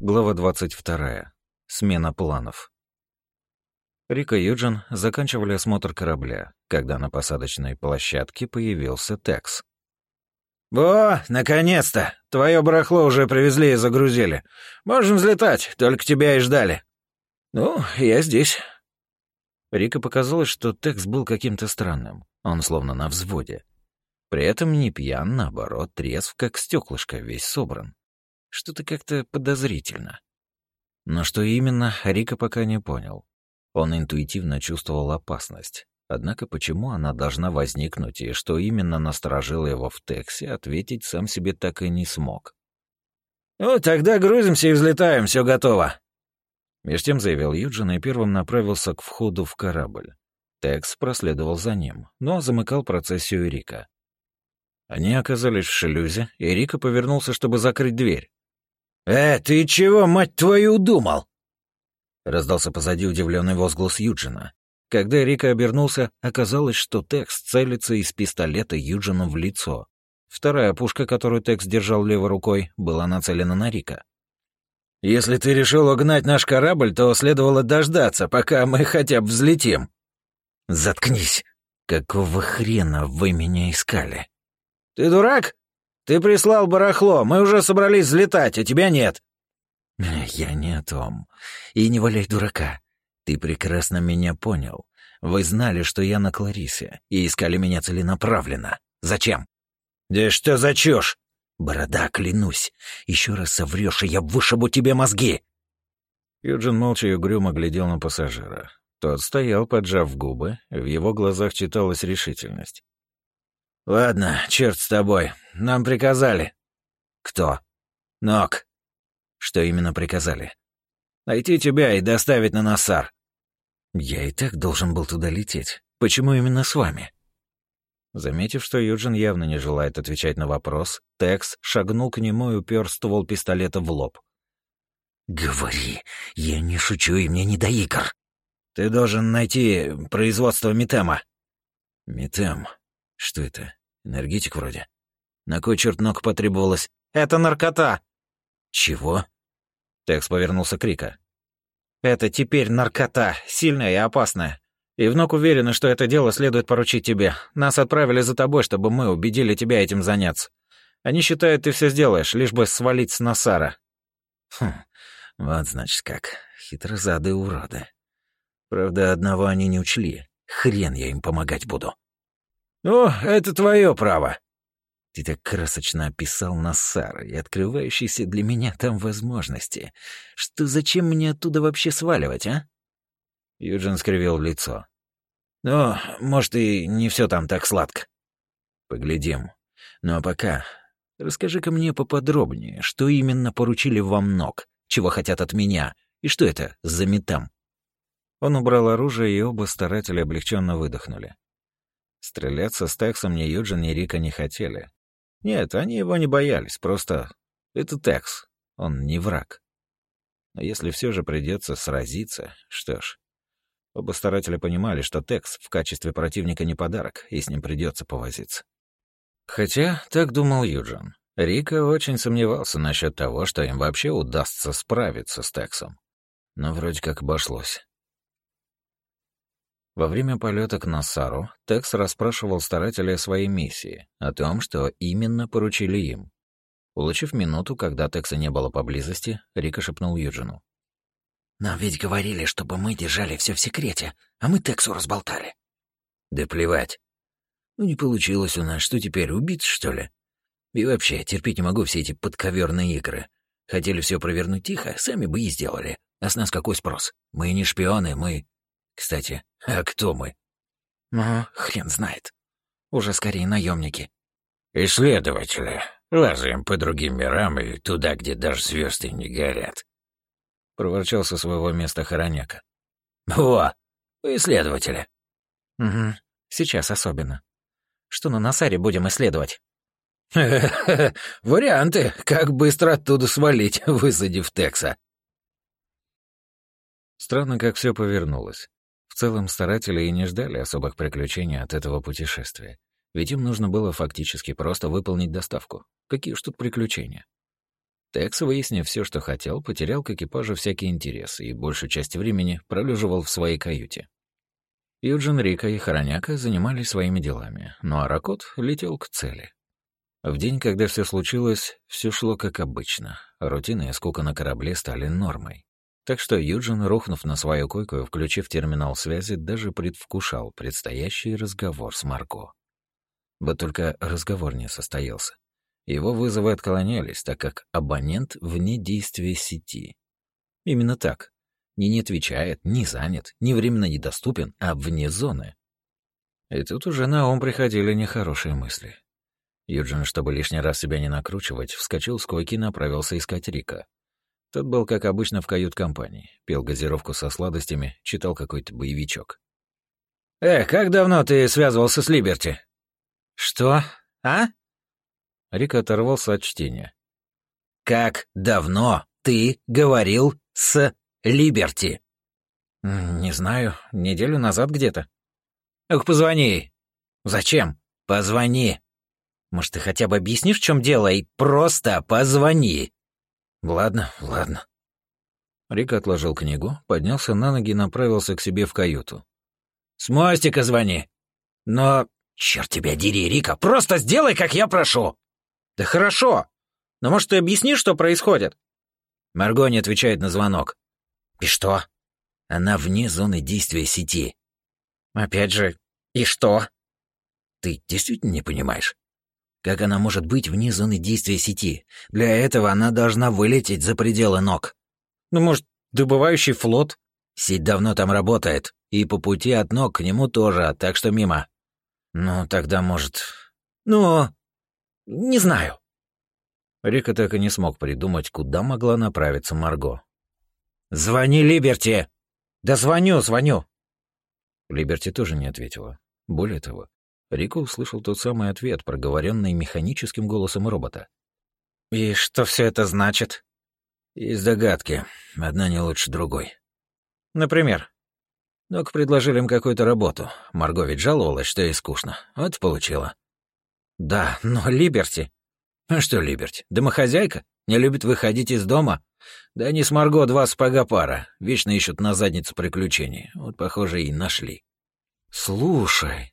Глава 22. Смена планов. Рика и Юджин заканчивали осмотр корабля, когда на посадочной площадке появился Текс. «О, наконец-то! Твое барахло уже привезли и загрузили. Можем взлетать, только тебя и ждали». «Ну, я здесь». Рика показалось, что Текс был каким-то странным. Он словно на взводе. При этом не пьян, наоборот, трезв, как стеклышко, весь собран. Что-то как-то подозрительно. Но что именно, Рика пока не понял. Он интуитивно чувствовал опасность. Однако почему она должна возникнуть и что именно насторожило его в Тексе, ответить сам себе так и не смог. «Ну, тогда грузимся и взлетаем, все готово». Меж тем заявил Юджин и первым направился к входу в корабль. Текс проследовал за ним, но замыкал процессию Рика. Они оказались в шлюзе, и Рика повернулся, чтобы закрыть дверь. «Э, ты чего, мать твою, думал?» Раздался позади удивленный возглас Юджина. Когда Рика обернулся, оказалось, что Текс целится из пистолета Юджину в лицо. Вторая пушка, которую Текс держал левой рукой, была нацелена на Рика. «Если ты решил угнать наш корабль, то следовало дождаться, пока мы хотя бы взлетим». «Заткнись! Какого хрена вы меня искали?» «Ты дурак? Ты прислал барахло, мы уже собрались взлетать, а тебя нет». «Я не о том. И не валяй дурака. Ты прекрасно меня понял. Вы знали, что я на Кларисе, и искали меня целенаправленно. Зачем?» «Да что за чушь?» «Борода, клянусь. Еще раз соврешь, и я вышибу тебе мозги!» Юджин молча и угрюмо глядел на пассажира. Тот стоял, поджав губы, в его глазах читалась решительность. «Ладно, черт с тобой. Нам приказали». «Кто?» «Нок». «Что именно приказали?» «Найти тебя и доставить на Нассар». «Я и так должен был туда лететь. Почему именно с вами?» Заметив, что Юджин явно не желает отвечать на вопрос, Текс шагнул к нему и упер ствол пистолета в лоб. «Говори, я не шучу, и мне не до игр». «Ты должен найти производство Митема». «Митем? Что это? Энергетик вроде. На кой черт ног потребовалось? Это наркота. Чего? Текс повернулся к Рика. Это теперь наркота, сильная и опасная. И внук уверены, что это дело следует поручить тебе. Нас отправили за тобой, чтобы мы убедили тебя этим заняться. Они считают, ты все сделаешь, лишь бы свалить с Насара. Хм, вот значит как. Хитрозадые уроды. Правда, одного они не учли. Хрен я им помогать буду. «Ну, это твое право». Так красочно описал Нассар и открывающиеся для меня там возможности. Что зачем мне оттуда вообще сваливать, а? Юджин скривил лицо. «Ну, может, и не все там так сладко». «Поглядим. Ну а пока расскажи-ка мне поподробнее, что именно поручили вам ног, чего хотят от меня, и что это за метам?» Он убрал оружие, и оба старателя облегченно выдохнули. Стреляться с Тексом ни Юджин, ни Рика не хотели. Нет, они его не боялись, просто это Текс, он не враг. Но если все же придется сразиться, что ж... Оба старателя понимали, что Текс в качестве противника не подарок, и с ним придется повозиться. Хотя, так думал Юджин. Рика очень сомневался насчет того, что им вообще удастся справиться с Тексом. Но вроде как обошлось. Во время полета к Нассару Текс расспрашивал старателей о своей миссии, о том, что именно поручили им. Улучив минуту, когда Текса не было поблизости, Рика шепнул Юджину. «Нам ведь говорили, чтобы мы держали все в секрете, а мы Тексу разболтали». «Да плевать. Ну не получилось у нас, что теперь, убить, что ли? И вообще, терпеть не могу все эти подковерные игры. Хотели все провернуть тихо, сами бы и сделали. А с нас какой спрос? Мы не шпионы, мы кстати, а кто мы? Ну, хрен знает. Уже скорее наемники. Исследователи. Лазаем по другим мирам и туда, где даже звезды не горят. Проворчал со своего места Хороняка. Во, исследователи. Угу, сейчас особенно. Что на Насаре будем исследовать? Варианты, как быстро оттуда свалить, высадив Текса. Странно, как все повернулось целом старатели и не ждали особых приключений от этого путешествия. Ведь им нужно было фактически просто выполнить доставку. Какие ж тут приключения? Текс, выяснив все, что хотел, потерял к экипажу всякий интерес и большую часть времени пролеживал в своей каюте. Юджин, Рика и Хороняка занимались своими делами, но Аракот летел к цели. В день, когда все случилось, все шло как обычно. Рутина и скука на корабле стали нормой. Так что Юджин, рухнув на свою койку и включив терминал связи, даже предвкушал предстоящий разговор с Марко. Вот только разговор не состоялся. Его вызовы отклонялись, так как абонент вне действия сети. Именно так. Не не отвечает, не занят, не временно недоступен, а вне зоны. И тут уже на ум приходили нехорошие мысли. Юджин, чтобы лишний раз себя не накручивать, вскочил с койки и направился искать Рика. Тот был, как обычно, в кают-компании. Пил газировку со сладостями, читал какой-то боевичок. «Э, как давно ты связывался с Либерти?» «Что? А?» Рик оторвался от чтения. «Как давно ты говорил с Либерти?» «Не знаю. Неделю назад где-то». «Эх, позвони». «Зачем?» «Позвони. Может, ты хотя бы объяснишь, в чем дело, и просто позвони». «Ладно, ладно». Рик отложил книгу, поднялся на ноги и направился к себе в каюту. «С мостика звони. Но, черт тебя дери, Рика, просто сделай, как я прошу!» «Да хорошо. Но, может, ты объяснишь, что происходит?» Марго не отвечает на звонок. «И что?» «Она вне зоны действия сети». «Опять же, и что?» «Ты действительно не понимаешь?» Как она может быть вне зоны действия сети? Для этого она должна вылететь за пределы ног. Ну, может, добывающий флот? Сеть давно там работает, и по пути от ног к нему тоже, так что мимо. Ну, тогда, может... Ну, не знаю. Рика так и не смог придумать, куда могла направиться Марго. «Звони Либерти!» «Да звоню, звоню!» Либерти тоже не ответила. Более того, Рико услышал тот самый ответ, проговоренный механическим голосом робота. «И что все это значит?» «Есть догадки. Одна не лучше другой». «Например?» Док предложили им какую-то работу. Марго ведь жаловалась, что ей скучно. Вот получила. «Да, но Либерти...» «А что Либерти? Домохозяйка? Не любит выходить из дома? Да они с Марго два сапога пара. Вечно ищут на задницу приключений. Вот, похоже, и нашли». «Слушай...»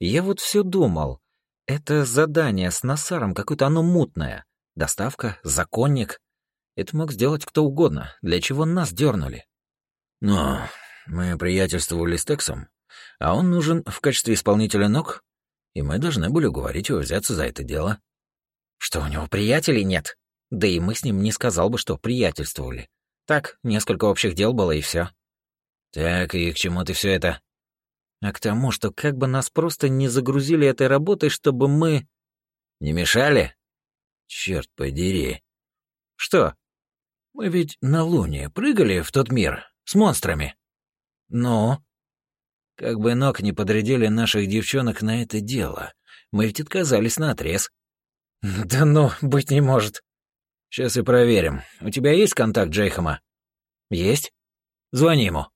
Я вот все думал, это задание с Насаром какое-то оно мутное. Доставка, законник. Это мог сделать кто угодно. Для чего нас дернули? Но мы приятельствовали с Тексом, а он нужен в качестве исполнителя ног, и мы должны были уговорить его взяться за это дело. Что, у него приятелей нет? Да и мы с ним не сказал бы, что приятельствовали. Так, несколько общих дел было, и все. Так, и к чему ты все это? А к тому, что как бы нас просто не загрузили этой работой, чтобы мы... Не мешали? Черт подери. Что? Мы ведь на Луне прыгали в тот мир с монстрами. Ну? Как бы ног не подрядили наших девчонок на это дело. Мы ведь отказались на отрез. Да ну, быть не может. Сейчас и проверим. У тебя есть контакт Джейхама? Есть. Звони ему.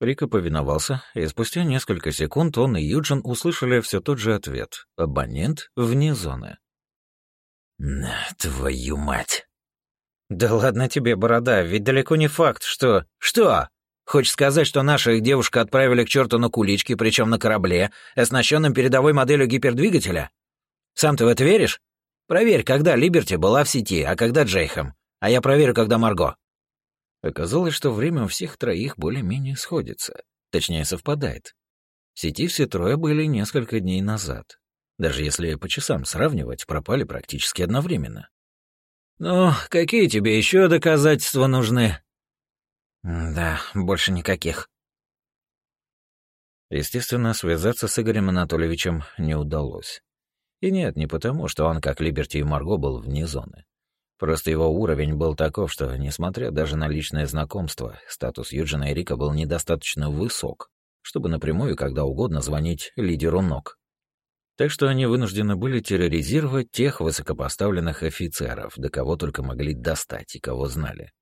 Рика повиновался, и спустя несколько секунд он и Юджин услышали все тот же ответ. Абонент вне зоны. На, твою мать. Да ладно тебе, борода, ведь далеко не факт, что... Что? Хочешь сказать, что наших девушек отправили к черту на кулички, причем на корабле, оснащенном передовой моделью гипердвигателя? Сам ты в это веришь? Проверь, когда Либерти была в сети, а когда Джейхам. А я проверю, когда Марго. Оказалось, что время у всех троих более-менее сходится. Точнее, совпадает. В сети все трое были несколько дней назад. Даже если по часам сравнивать, пропали практически одновременно. «Ну, какие тебе еще доказательства нужны?» «Да, больше никаких». Естественно, связаться с Игорем Анатольевичем не удалось. И нет, не потому, что он, как Либерти и Марго, был вне зоны. Просто его уровень был таков, что, несмотря даже на личное знакомство, статус Юджина и Рика был недостаточно высок, чтобы напрямую когда угодно звонить лидеру ног. Так что они вынуждены были терроризировать тех высокопоставленных офицеров, до кого только могли достать и кого знали.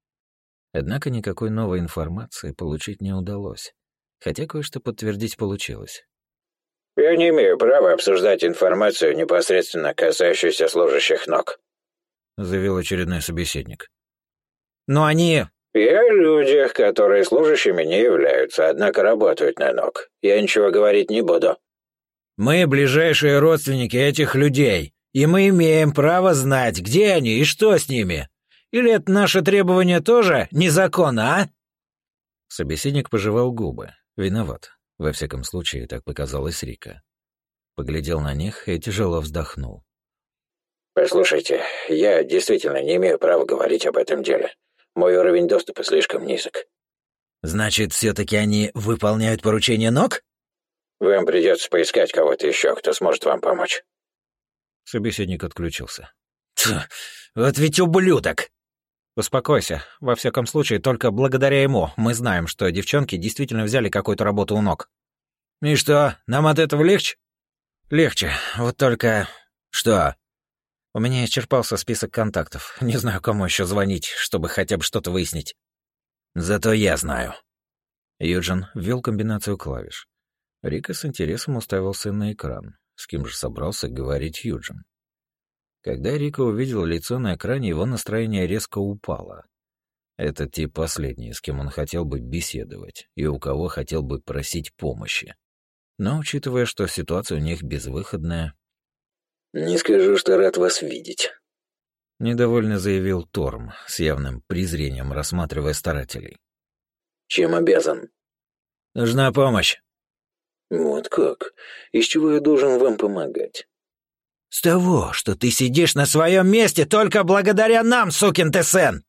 Однако никакой новой информации получить не удалось, хотя кое-что подтвердить получилось. «Я не имею права обсуждать информацию, непосредственно касающуюся служащих ног», — заявил очередной собеседник. «Но они...» «Я о людях, которые служащими не являются, однако работают на ног. Я ничего говорить не буду». «Мы ближайшие родственники этих людей, и мы имеем право знать, где они и что с ними. Или это наше требование тоже незаконно, а?» Собеседник пожевал губы. Виноват. Во всяком случае, так показалось Рика. Поглядел на них и тяжело вздохнул. «Послушайте, я действительно не имею права говорить об этом деле. Мой уровень доступа слишком низок». «Значит, все-таки они выполняют поручение ног?» «Вам придется поискать кого-то еще, кто сможет вам помочь». Собеседник отключился. «Вот ведь ублюдок!» «Успокойся. Во всяком случае, только благодаря ему мы знаем, что девчонки действительно взяли какую-то работу у ног». «И что, нам от этого легче?» «Легче. Вот только...» «Что?» У меня исчерпался список контактов. Не знаю, кому еще звонить, чтобы хотя бы что-то выяснить. Зато я знаю. Юджин ввел комбинацию клавиш. Рика с интересом уставился на экран. С кем же собрался говорить Юджин? Когда Рика увидел лицо на экране, его настроение резко упало. Это тип последний, с кем он хотел бы беседовать и у кого хотел бы просить помощи. Но, учитывая, что ситуация у них безвыходная, «Не скажу, что рад вас видеть», — недовольно заявил Торм, с явным презрением рассматривая старателей. «Чем обязан?» «Нужна помощь». «Вот как? Из чего я должен вам помогать?» «С того, что ты сидишь на своем месте только благодаря нам, сукин ты сын!»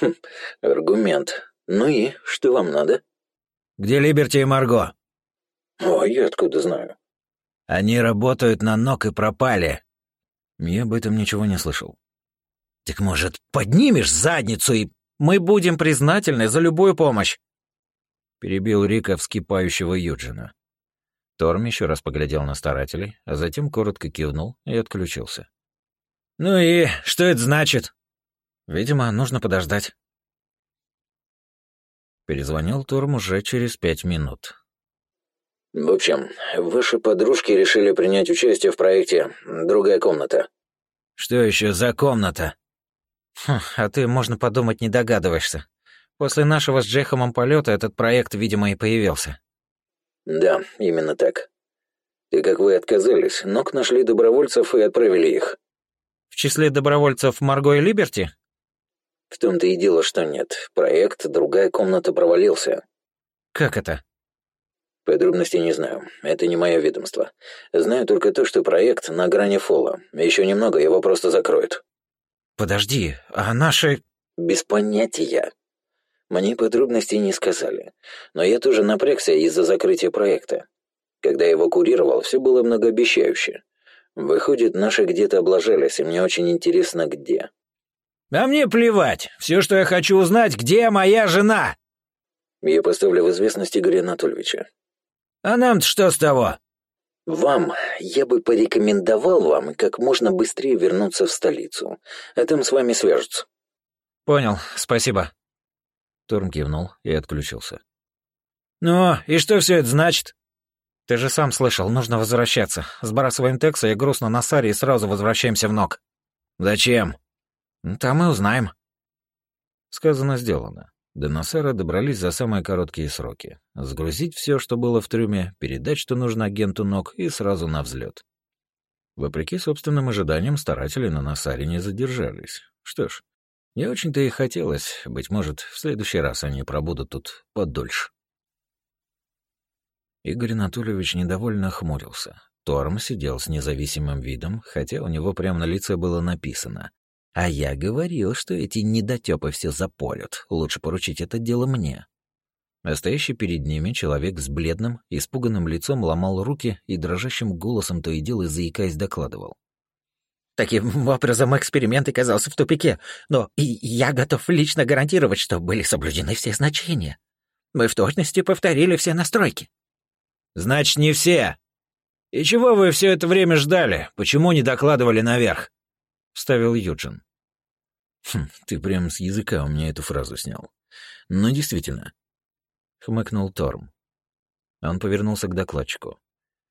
хм, аргумент. Ну и что вам надо?» «Где Либерти и Марго?» «О, я откуда знаю?» Они работают на ног и пропали. Я об этом ничего не слышал. Так может, поднимешь задницу и... Мы будем признательны за любую помощь. Перебил Рика вскипающего Юджина. Торм еще раз поглядел на старателей, а затем коротко кивнул и отключился. «Ну и что это значит?» «Видимо, нужно подождать». Перезвонил Торм уже через пять минут. В общем, ваши подружки решили принять участие в проекте «Другая комната». Что еще за комната? Хм, а ты, можно подумать, не догадываешься. После нашего с Джехомом полета этот проект, видимо, и появился. Да, именно так. И как вы отказались, Нок нашли добровольцев и отправили их. В числе добровольцев Марго и Либерти? В том-то и дело, что нет. Проект «Другая комната» провалился. Как это? Подробностей не знаю. Это не мое ведомство. Знаю только то, что проект на грани фола. Еще немного, его просто закроют. Подожди, а наши... Без понятия. Мне подробностей не сказали. Но я тоже напрягся из-за закрытия проекта. Когда его курировал, все было многообещающе. Выходит, наши где-то облажались, и мне очень интересно, где. А мне плевать. Все, что я хочу узнать, где моя жена? Я поставлю в известность Игоря Анатольевича. А нам-то что с того? Вам я бы порекомендовал вам как можно быстрее вернуться в столицу. А там с вами свяжутся. Понял, спасибо. Турм кивнул и отключился. Ну, и что все это значит? Ты же сам слышал, нужно возвращаться. Сбрасываем Текса и грустно на Саре и сразу возвращаемся в ног. Зачем? Там мы узнаем. Сказано, сделано. До Насера добрались за самые короткие сроки. Сгрузить все, что было в трюме, передать, что нужно агенту ног, и сразу на взлет. Вопреки собственным ожиданиям, старатели на Насаре не задержались. Что ж, не очень-то и хотелось. Быть может, в следующий раз они пробудут тут подольше. Игорь Анатольевич недовольно хмурился. Торм сидел с независимым видом, хотя у него прямо на лице было написано а я говорил, что эти недотёпы все запорят. Лучше поручить это дело мне. Настоящий перед ними человек с бледным, испуганным лицом ломал руки и дрожащим голосом то и дело заикаясь докладывал. Таким образом, эксперимент оказался в тупике, но и я готов лично гарантировать, что были соблюдены все значения. Мы в точности повторили все настройки. Значит, не все. И чего вы все это время ждали? Почему не докладывали наверх? — вставил Юджин. «Хм, ты прям с языка у меня эту фразу снял. Но ну, действительно», — хмыкнул Торм. Он повернулся к докладчику.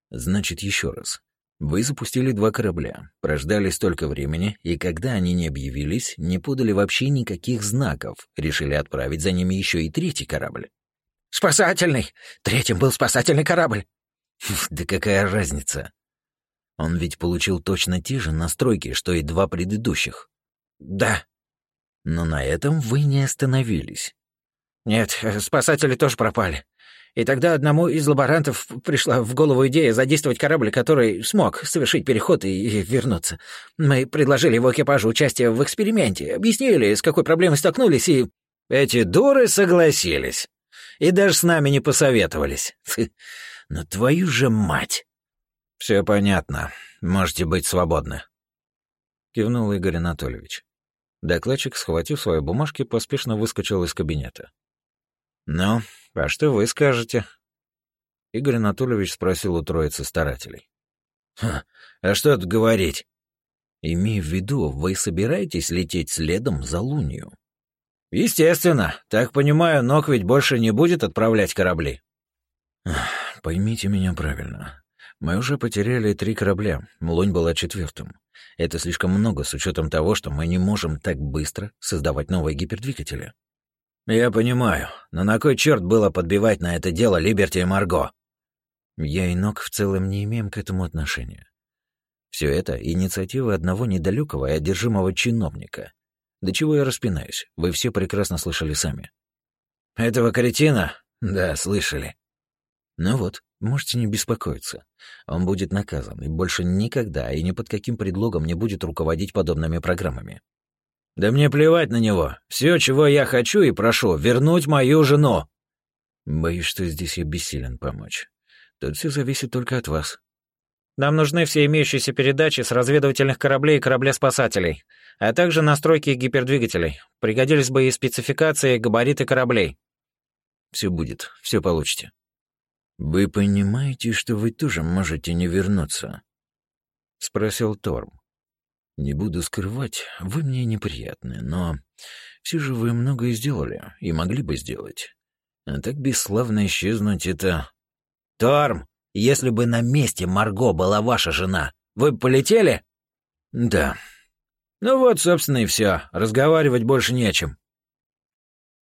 «Значит, еще раз. Вы запустили два корабля, прождали столько времени, и когда они не объявились, не подали вообще никаких знаков, решили отправить за ними еще и третий корабль. «Спасательный! Третьим был спасательный корабль!» «Да какая разница? Он ведь получил точно те же настройки, что и два предыдущих». «Да». «Но на этом вы не остановились». «Нет, спасатели тоже пропали. И тогда одному из лаборантов пришла в голову идея задействовать корабль, который смог совершить переход и вернуться. Мы предложили его экипажу участие в эксперименте, объяснили, с какой проблемой столкнулись, и... Эти дуры согласились. И даже с нами не посоветовались. Но твою же мать! Все понятно. Можете быть свободны. Кивнул Игорь Анатольевич. Докладчик, схватив свои бумажки, поспешно выскочил из кабинета. «Ну, а что вы скажете?» Игорь Анатольевич спросил у троицы старателей. «Ха, а что тут говорить?» «Имея в виду, вы собираетесь лететь следом за Лунью?» «Естественно. Так понимаю, Нок ведь больше не будет отправлять корабли». «Поймите меня правильно. Мы уже потеряли три корабля, Лунь была четвертым. Это слишком много с учетом того, что мы не можем так быстро создавать новые гипердвигатели. «Я понимаю, но на кой черт было подбивать на это дело Либерти и Марго?» Я и Нок в целом не имеем к этому отношения. Все это — инициатива одного недалекого и одержимого чиновника. До чего я распинаюсь, вы все прекрасно слышали сами. «Этого кретина?» «Да, слышали». Ну вот, можете не беспокоиться. Он будет наказан и больше никогда и ни под каким предлогом не будет руководить подобными программами. Да мне плевать на него. Все, чего я хочу и прошу, вернуть мою жену. Боюсь, что здесь я бессилен помочь. Тут все зависит только от вас. Нам нужны все имеющиеся передачи с разведывательных кораблей и корабля-спасателей, а также настройки гипердвигателей. Пригодились бы и спецификации, и габариты кораблей. Все будет, все получите. Вы понимаете, что вы тоже можете не вернуться? Спросил Торм. Не буду скрывать, вы мне неприятны, но все же вы многое сделали и могли бы сделать. А так бесславно исчезнуть это... Торм, если бы на месте Марго была ваша жена, вы бы полетели? Да. Ну вот, собственно, и все. Разговаривать больше не о чем.